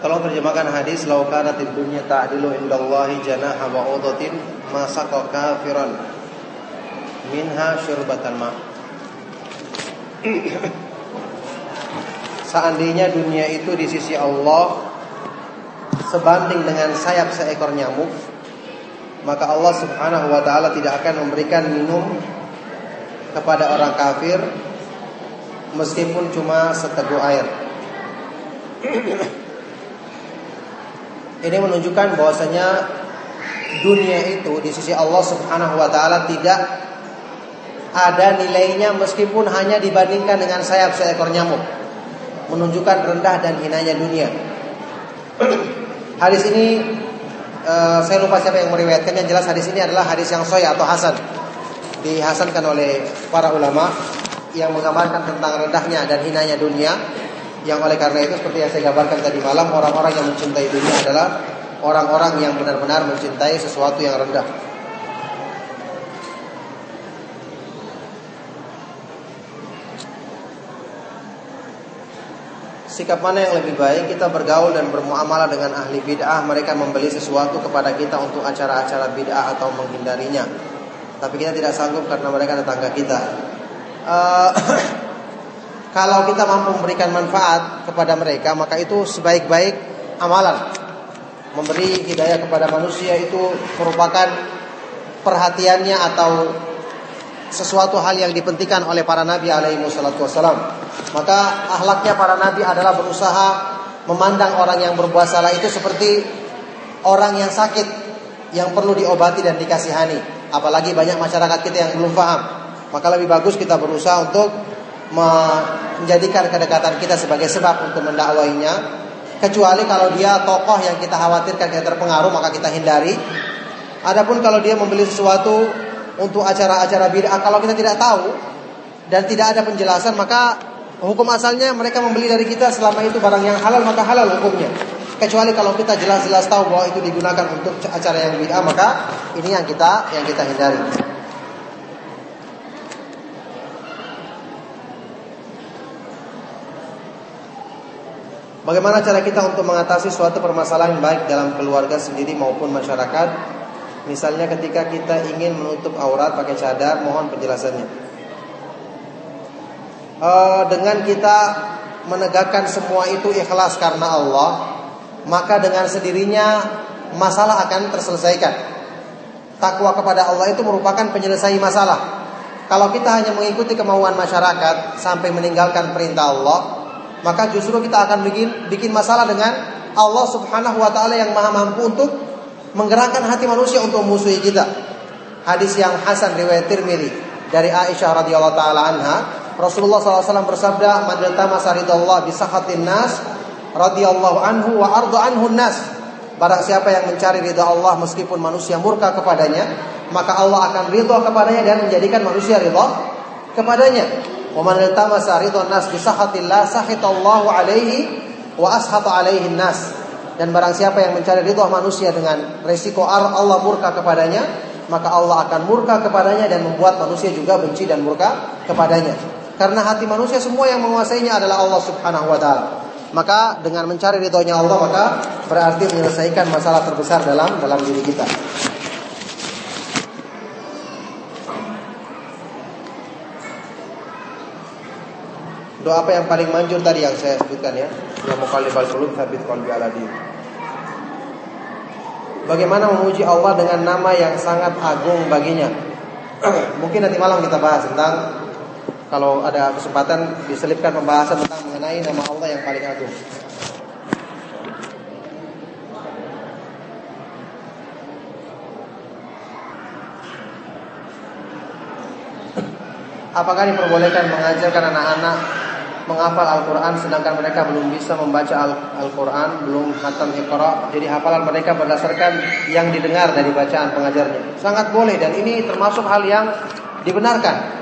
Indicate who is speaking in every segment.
Speaker 1: Tolong terjemahkan hadis Lau kanatid dunya ta'dilu indallahi janaha ba'udatin Masaka kafiran Minha syurbatan ma. Seandainya dunia itu di sisi Allah Sebanding dengan sayap seekor nyamuk Maka Allah subhanahu wa ta'ala tidak akan memberikan minum Kepada orang kafir Meskipun cuma seteguk air ini menunjukkan bahwasanya dunia itu di sisi Allah Subhanahu wa taala tidak ada nilainya meskipun hanya dibandingkan dengan sayap seekor nyamuk. Menunjukkan rendah dan hinanya dunia. hadis ini uh, saya lupa siapa yang meriwayatkan yang jelas hadis ini adalah hadis yang sahih atau hasan. Dihasankan oleh para ulama yang menggambarkan tentang rendahnya dan hinanya dunia yang oleh karena itu seperti yang saya gambarkan tadi malam Orang-orang yang mencintai dunia adalah Orang-orang yang benar-benar mencintai sesuatu yang rendah. Sikap mana yang lebih baik? Kita bergaul dan bermuamalah dengan ahli bid'ah. Mereka membeli sesuatu kepada kita Untuk acara-acara bid'ah atau menghindarinya. Tapi kita tidak sanggup karena mereka tetangga kita. Uh, Kalau kita mampu memberikan manfaat kepada mereka, maka itu sebaik-baik amalan. Memberi hidayah kepada manusia itu merupakan perhatiannya atau sesuatu hal yang dipentingkan oleh para nabi alaihi wasallam. Maka ahlaknya para nabi adalah berusaha memandang orang yang berbuat salah itu seperti orang yang sakit yang perlu diobati dan dikasihani. Apalagi banyak masyarakat kita yang belum paham. Maka lebih bagus kita berusaha untuk menjadikan kedekatan kita sebagai sebab untuk mendakwainya. Kecuali kalau dia tokoh yang kita khawatirkan dia terpengaruh maka kita hindari. Adapun kalau dia membeli sesuatu untuk acara-acara bid'ah kalau kita tidak tahu dan tidak ada penjelasan maka hukum asalnya mereka membeli dari kita selama itu barang yang halal maka halal hukumnya. Kecuali kalau kita jelas-jelas tahu bahwa itu digunakan untuk acara yang bid'ah maka ini yang kita yang kita hindari Bagaimana cara kita untuk mengatasi suatu permasalahan baik dalam keluarga sendiri maupun masyarakat? Misalnya ketika kita ingin menutup aurat pakai cadar, mohon penjelasannya. E, dengan kita menegakkan semua itu ikhlas karena Allah, maka dengan sendirinya masalah akan terselesaikan. Takwa kepada Allah itu merupakan penyelesai masalah. Kalau kita hanya mengikuti kemauan masyarakat sampai meninggalkan perintah Allah, maka justru kita akan bikin bikin masalah dengan Allah Subhanahu wa taala yang Maha mampu untuk menggerakkan hati manusia untuk musuhi kita. Hadis yang hasan riwayat Tirmizi dari Aisyah radhiyallahu taala anha, Rasulullah SAW bersabda, "Man iltamasa ridallah bi sakhatin nas radhiyallahu anhu wa ardu anhu nas." Barang siapa yang mencari ridha Allah meskipun manusia murka kepadanya, maka Allah akan ridha kepadanya dan menjadikan manusia ridha kepadanya. Iltamasa ridwan nas sakhitallahu alaihi wa ashata alaihi nas. Dan barang siapa yang mencari ridha manusia dengan resiko Allah murka kepadanya, maka Allah akan murka kepadanya dan membuat manusia juga benci dan murka kepadanya. Karena hati manusia semua yang menguasainya adalah Allah Subhanahu wa taala. Maka dengan mencari ridhonya Allah maka berarti menyelesaikan masalah terbesar dalam dalam diri kita. Doa apa yang paling manjur tadi yang saya sebutkan ya? Yang muqallibal qulub sabit qalbi ala Bagaimana memuji Allah dengan nama yang sangat agung baginya? Mungkin nanti malam kita bahas tentang kalau ada kesempatan diselipkan pembahasan tentang mengenai nama Allah yang paling agung. Apakah diperbolehkan mengajarkan anak-anak menghafal Al-Quran sedangkan mereka belum bisa membaca Al-Quran, belum khatam Iqra. Jadi hafalan mereka berdasarkan yang didengar dari bacaan pengajarnya. Sangat boleh dan ini termasuk hal yang dibenarkan.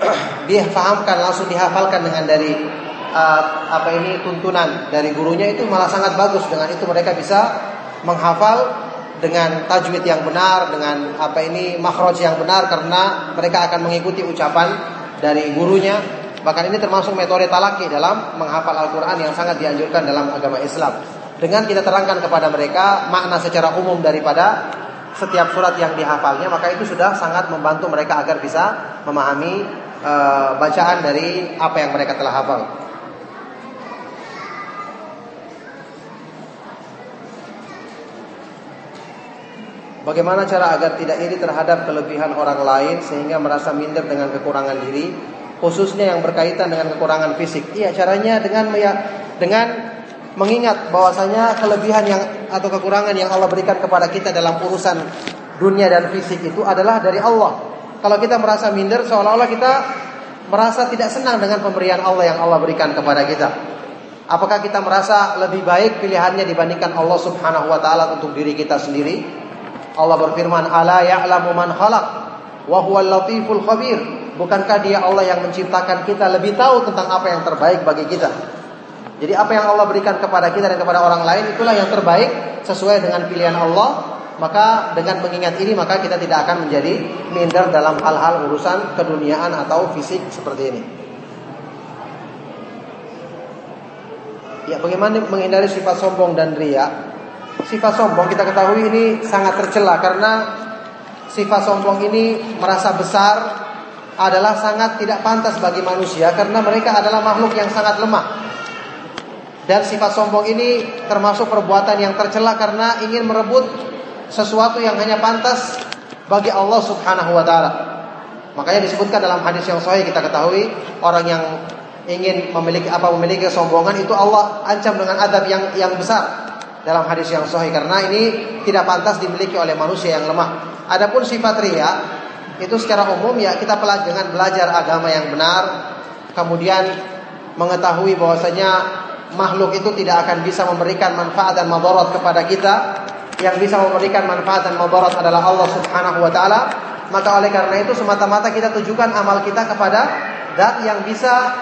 Speaker 1: Difahamkan langsung dihafalkan dengan dari uh, apa ini tuntunan dari gurunya itu malah sangat bagus. Dengan itu mereka bisa menghafal dengan tajwid yang benar, dengan apa ini makhraj yang benar karena mereka akan mengikuti ucapan dari gurunya Bahkan ini termasuk metode talaki dalam menghafal Al-Quran yang sangat dianjurkan dalam agama Islam. Dengan kita terangkan kepada mereka makna secara umum daripada setiap surat yang dihafalnya, maka itu sudah sangat membantu mereka agar bisa memahami e, bacaan dari apa yang mereka telah hafal. Bagaimana cara agar tidak iri terhadap kelebihan orang lain sehingga merasa minder dengan kekurangan diri, khususnya yang berkaitan dengan kekurangan fisik? Iya, caranya dengan dengan mengingat bahwasanya kelebihan yang atau kekurangan yang Allah berikan kepada kita dalam urusan dunia dan fisik itu adalah dari Allah. Kalau kita merasa minder seolah-olah kita merasa tidak senang dengan pemberian Allah yang Allah berikan kepada kita. Apakah kita merasa lebih baik pilihannya dibandingkan Allah Subhanahu wa taala untuk diri kita sendiri? Allah berfirman, "Ala ya'lamu man khalaq wa huwal latiful khabir." Bukankah Dia Allah yang menciptakan kita lebih tahu tentang apa yang terbaik bagi kita? Jadi apa yang Allah berikan kepada kita dan kepada orang lain itulah yang terbaik sesuai dengan pilihan Allah. Maka dengan mengingat ini maka kita tidak akan menjadi minder dalam hal-hal urusan keduniaan atau fisik seperti ini. Ya, bagaimana menghindari sifat sombong dan ria? Sifat sombong kita ketahui ini sangat tercela karena sifat sombong ini merasa besar adalah sangat tidak pantas bagi manusia karena mereka adalah makhluk yang sangat lemah. Dan sifat sombong ini termasuk perbuatan yang tercela karena ingin merebut sesuatu yang hanya pantas bagi Allah Subhanahu wa taala. Makanya disebutkan dalam hadis yang sahih kita ketahui orang yang ingin memiliki apa memiliki kesombongan itu Allah ancam dengan adab yang yang besar dalam hadis yang sahih karena ini tidak pantas dimiliki oleh manusia yang lemah. Adapun sifat ria itu secara umum ya kita dengan belajar agama yang benar, kemudian mengetahui bahwasanya makhluk itu tidak akan bisa memberikan manfaat dan madarat kepada kita. Yang bisa memberikan manfaat dan madarat adalah Allah Subhanahu wa taala. Maka oleh karena itu semata-mata kita tujukan amal kita kepada zat yang bisa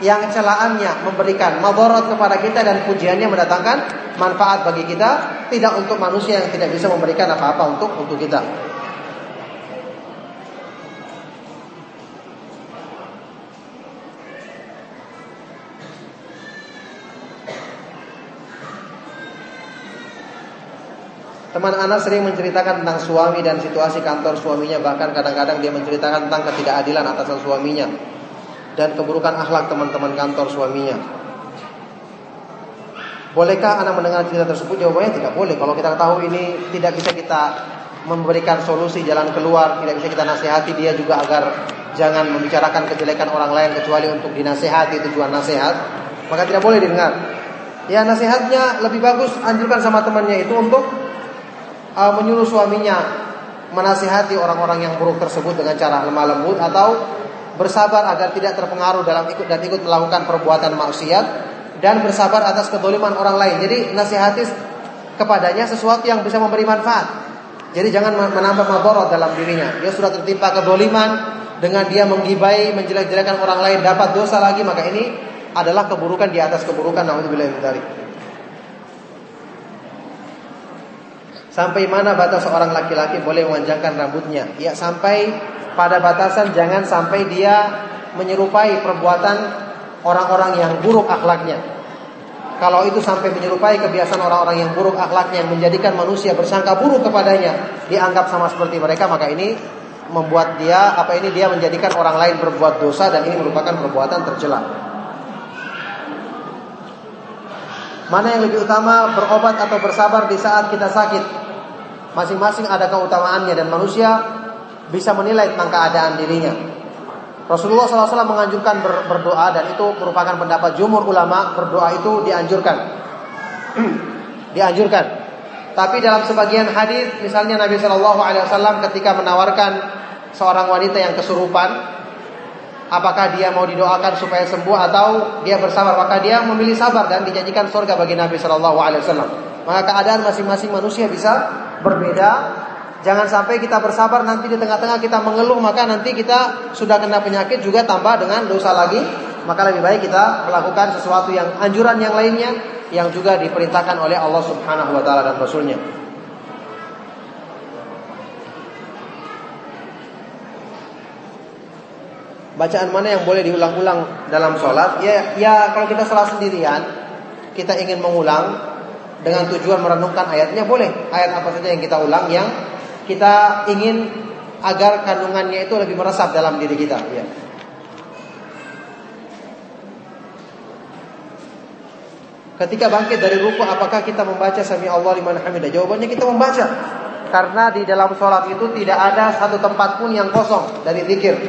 Speaker 1: yang celaannya memberikan madarat kepada kita dan pujiannya mendatangkan manfaat bagi kita, tidak untuk manusia yang tidak bisa memberikan apa-apa untuk untuk kita. Teman anak sering menceritakan tentang suami dan situasi kantor suaminya Bahkan kadang-kadang dia menceritakan tentang ketidakadilan atasan suaminya dan keburukan akhlak teman-teman kantor suaminya. Bolehkah anak mendengar cerita tersebut? Jawabannya tidak boleh. Kalau kita tahu ini tidak bisa kita memberikan solusi jalan keluar, tidak bisa kita nasihati dia juga agar jangan membicarakan kejelekan orang lain kecuali untuk dinasehati tujuan nasihat, maka tidak boleh didengar. Ya nasihatnya lebih bagus anjurkan sama temannya itu untuk uh, menyuruh suaminya menasihati orang-orang yang buruk tersebut dengan cara lemah lembut atau bersabar agar tidak terpengaruh dalam ikut dan ikut melakukan perbuatan maksiat dan bersabar atas kedoliman orang lain. Jadi nasihati kepadanya sesuatu yang bisa memberi manfaat. Jadi jangan menambah madarat dalam dirinya. Dia sudah tertimpa kedoliman dengan dia menggibai, menjelek-jelekan orang lain dapat dosa lagi maka ini adalah keburukan di atas keburukan naudzubillah Sampai mana batas seorang laki-laki boleh memanjangkan rambutnya? Ya sampai pada batasan jangan sampai dia menyerupai perbuatan orang-orang yang buruk akhlaknya. Kalau itu sampai menyerupai kebiasaan orang-orang yang buruk akhlaknya menjadikan manusia bersangka buruk kepadanya, dianggap sama seperti mereka, maka ini membuat dia apa ini dia menjadikan orang lain berbuat dosa dan ini merupakan perbuatan tercela. Mana yang lebih utama berobat atau bersabar di saat kita sakit? Masing-masing ada keutamaannya dan manusia bisa menilai tentang keadaan dirinya. Rasulullah SAW menganjurkan ber, berdoa dan itu merupakan pendapat jumhur ulama berdoa itu dianjurkan. dianjurkan. Tapi dalam sebagian hadis, misalnya Nabi Wasallam ketika menawarkan seorang wanita yang kesurupan, apakah dia mau didoakan supaya sembuh atau dia bersabar, maka dia memilih sabar dan dijanjikan surga bagi Nabi Shallallahu Alaihi Wasallam. Maka keadaan masing-masing manusia bisa berbeda Jangan sampai kita bersabar nanti di tengah-tengah kita mengeluh maka nanti kita sudah kena penyakit juga tambah dengan dosa lagi. Maka lebih baik kita melakukan sesuatu yang anjuran yang lainnya yang juga diperintahkan oleh Allah Subhanahu wa taala dan Rasulnya. Bacaan mana yang boleh diulang-ulang dalam sholat? Ya, ya kalau kita sholat sendirian, kita ingin mengulang dengan tujuan merenungkan ayatnya boleh. Ayat apa saja yang kita ulang yang kita ingin agar kandungannya itu lebih meresap dalam diri kita. Ya. Ketika bangkit dari ruku apakah kita membaca sami Allah liman hamidah? Jawabannya kita membaca. Karena di dalam sholat itu tidak ada satu tempat pun yang kosong dari zikir.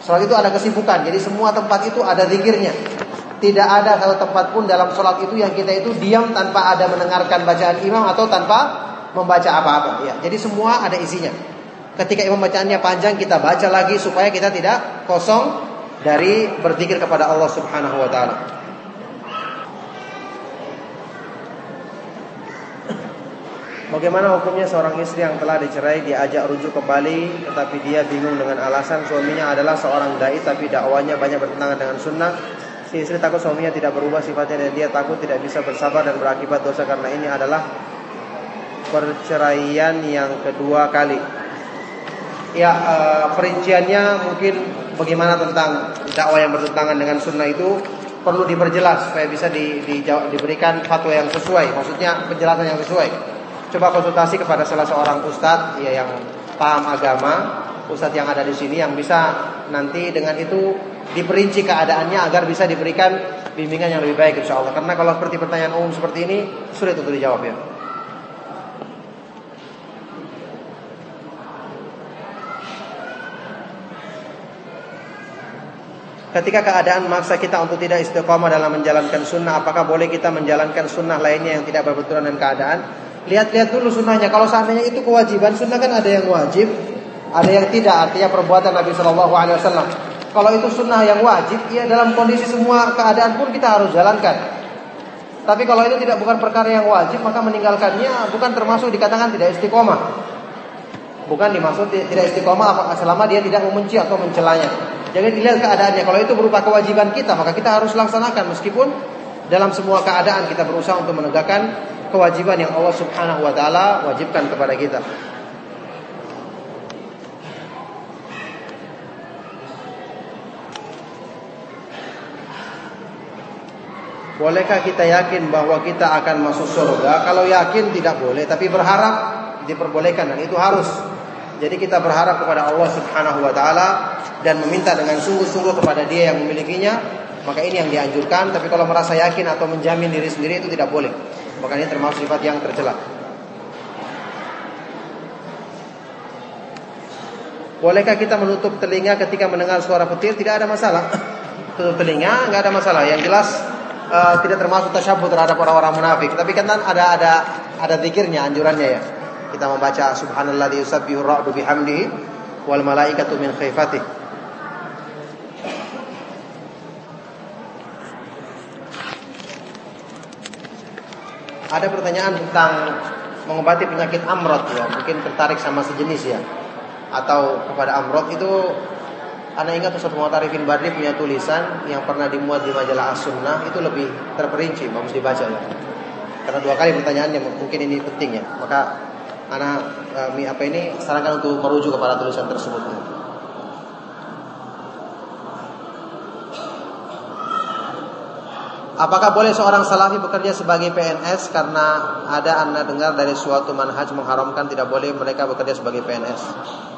Speaker 1: Sholat itu ada kesibukan, jadi semua tempat itu ada zikirnya. Tidak ada satu tempat pun dalam sholat itu yang kita itu diam tanpa ada mendengarkan bacaan imam atau tanpa membaca apa-apa. Ya, jadi semua ada isinya. Ketika imam bacaannya panjang kita baca lagi supaya kita tidak kosong dari berzikir kepada Allah Subhanahu wa taala. Bagaimana hukumnya seorang istri yang telah dicerai diajak rujuk kembali tetapi dia bingung dengan alasan suaminya adalah seorang dai tapi dakwanya banyak bertentangan dengan sunnah. Si istri takut suaminya tidak berubah sifatnya dan dia takut tidak bisa bersabar dan berakibat dosa karena ini adalah perceraian yang kedua kali. Ya uh, perinciannya mungkin bagaimana tentang dakwah yang bertentangan dengan sunnah itu perlu diperjelas supaya bisa di, di, diberikan fatwa yang sesuai. Maksudnya penjelasan yang sesuai coba konsultasi kepada salah seorang ustadz ya yang paham agama, ustadz yang ada di sini yang bisa nanti dengan itu diperinci keadaannya agar bisa diberikan bimbingan yang lebih baik insya Allah. Karena kalau seperti pertanyaan umum seperti ini sulit untuk dijawab ya. Ketika keadaan maksa kita untuk tidak istiqomah dalam menjalankan sunnah, apakah boleh kita menjalankan sunnah lainnya yang tidak berbenturan dengan keadaan? Lihat-lihat dulu sunnahnya. Kalau seandainya itu kewajiban, sunnah kan ada yang wajib, ada yang tidak. Artinya perbuatan Nabi Shallallahu Alaihi Wasallam. Kalau itu sunnah yang wajib, ya dalam kondisi semua keadaan pun kita harus jalankan. Tapi kalau itu tidak bukan perkara yang wajib, maka meninggalkannya bukan termasuk dikatakan tidak istiqomah. Bukan dimaksud tidak istiqomah selama dia tidak membenci atau mencelanya. Jadi dilihat keadaannya. Kalau itu berupa kewajiban kita, maka kita harus laksanakan meskipun dalam semua keadaan kita berusaha untuk menegakkan kewajiban yang Allah Subhanahu wa taala wajibkan kepada kita. Bolehkah kita yakin bahwa kita akan masuk surga? Kalau yakin tidak boleh, tapi berharap diperbolehkan dan itu harus. Jadi kita berharap kepada Allah Subhanahu wa taala dan meminta dengan sungguh-sungguh kepada Dia yang memilikinya, maka ini yang dianjurkan, tapi kalau merasa yakin atau menjamin diri sendiri itu tidak boleh. Maka ini termasuk sifat yang tercela. Bolehkah kita menutup telinga ketika mendengar suara petir? Tidak ada masalah. Tutup telinga nggak ada masalah. Yang jelas uh, tidak termasuk tasyabbuh terhadap orang-orang munafik. Tapi kan ada ada ada zikirnya, anjurannya ya. Kita membaca subhanalladzi yusabbihu ra'du bihamdihi wal malaikatu min khaifatih. Ada pertanyaan tentang mengobati penyakit amrot ya, mungkin tertarik sama sejenis ya. Atau kepada amrot itu Anda ingat Ustaz Muhammad Arifin Badri punya tulisan yang pernah dimuat di majalah As-Sunnah itu lebih terperinci, bagus dibaca ya. Karena dua kali pertanyaannya mungkin ini penting ya. Maka anak eh, apa ini sarankan untuk merujuk kepada tulisan tersebut. Apakah boleh seorang salafi bekerja sebagai PNS karena ada anda dengar dari suatu manhaj mengharamkan tidak boleh mereka bekerja sebagai PNS?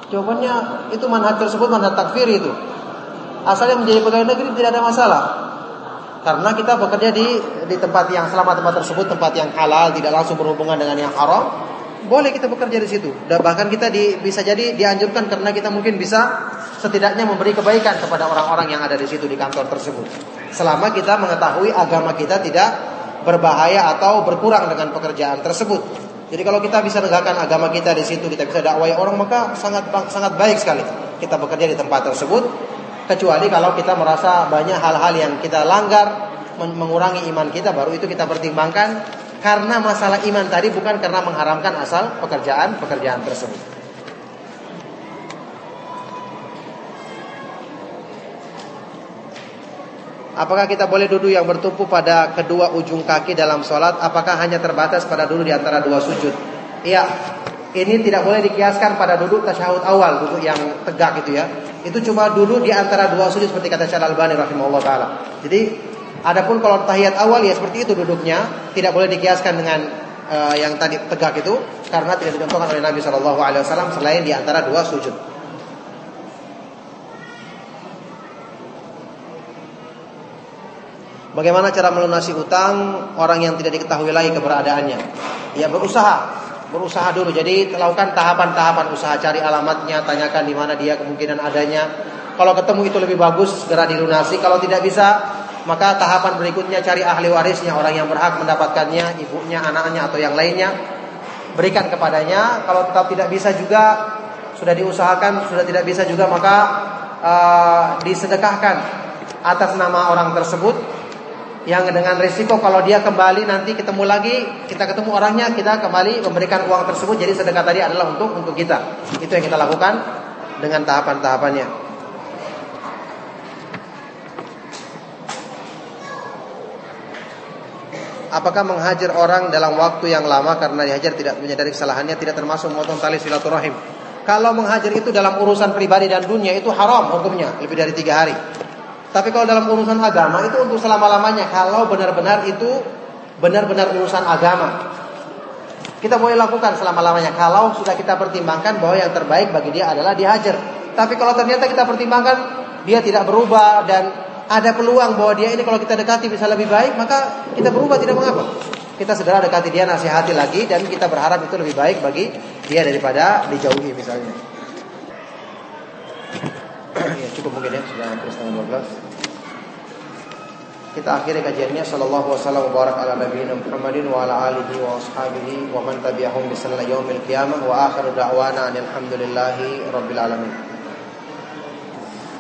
Speaker 1: Jawabannya itu manhaj tersebut manhaj takfir itu. Asalnya menjadi pegawai negeri tidak ada masalah. Karena kita bekerja di di tempat yang selama tempat tersebut tempat yang halal tidak langsung berhubungan dengan yang haram, boleh kita bekerja di situ. Dan bahkan kita di, bisa jadi dianjurkan karena kita mungkin bisa setidaknya memberi kebaikan kepada orang-orang yang ada di situ di kantor tersebut. Selama kita mengetahui agama kita tidak berbahaya atau berkurang dengan pekerjaan tersebut. Jadi kalau kita bisa tegakkan agama kita di situ, kita bisa dakwai orang maka sangat sangat baik sekali kita bekerja di tempat tersebut. Kecuali kalau kita merasa banyak hal-hal yang kita langgar mengurangi iman kita baru itu kita pertimbangkan karena masalah iman tadi bukan karena mengharamkan asal pekerjaan-pekerjaan tersebut. Apakah kita boleh duduk yang bertumpu pada kedua ujung kaki dalam sholat? Apakah hanya terbatas pada duduk di antara dua sujud? Iya, ini tidak boleh dikiaskan pada duduk tasyahud awal, duduk yang tegak gitu ya. Itu cuma duduk di antara dua sujud seperti kata Syekh Al-Albani rahimahullah taala. Jadi adapun kalau tahiyat awal ya seperti itu duduknya, tidak boleh dikiaskan dengan uh, yang tadi tegak itu karena tidak dicontohkan oleh Nabi Shallallahu alaihi wasallam selain di antara dua sujud. Bagaimana cara melunasi utang orang yang tidak diketahui lagi keberadaannya? Ya berusaha berusaha dulu. Jadi lakukan tahapan-tahapan usaha, cari alamatnya, tanyakan di mana dia kemungkinan adanya. Kalau ketemu itu lebih bagus segera dilunasi. Kalau tidak bisa, maka tahapan berikutnya cari ahli warisnya, orang yang berhak mendapatkannya, ibunya, anaknya atau yang lainnya. Berikan kepadanya. Kalau tetap tidak bisa juga sudah diusahakan, sudah tidak bisa juga maka uh, disedekahkan atas nama orang tersebut yang dengan risiko kalau dia kembali nanti ketemu lagi kita ketemu orangnya kita kembali memberikan uang tersebut. Jadi sedekah tadi adalah untuk untuk kita. Itu yang kita lakukan dengan tahapan-tahapannya. Apakah menghajar orang dalam waktu yang lama karena dihajar tidak menyadari kesalahannya tidak termasuk memotong tali silaturahim? Kalau menghajar itu dalam urusan pribadi dan dunia itu haram hukumnya lebih dari tiga hari tapi kalau dalam urusan agama itu untuk selama-lamanya kalau benar-benar itu benar-benar urusan agama. Kita boleh lakukan selama-lamanya kalau sudah kita pertimbangkan bahwa yang terbaik bagi dia adalah dihajar. Tapi kalau ternyata kita pertimbangkan dia tidak berubah dan ada peluang bahwa dia ini kalau kita dekati bisa lebih baik, maka kita berubah tidak mengapa. Kita segera dekati dia, nasihati lagi dan kita berharap itu lebih baik bagi dia daripada dijauhi misalnya ya, cukup mungkin ya sudah hampir setengah 12 kita akhiri kajiannya. Sallallahu wasallam wa barak ala nabiyina Muhammadin wa ala alihi wa ashabihi wa man tabi'ahum bi yaumil qiyamah wa akhiru da'wana alhamdulillahi rabbil alamin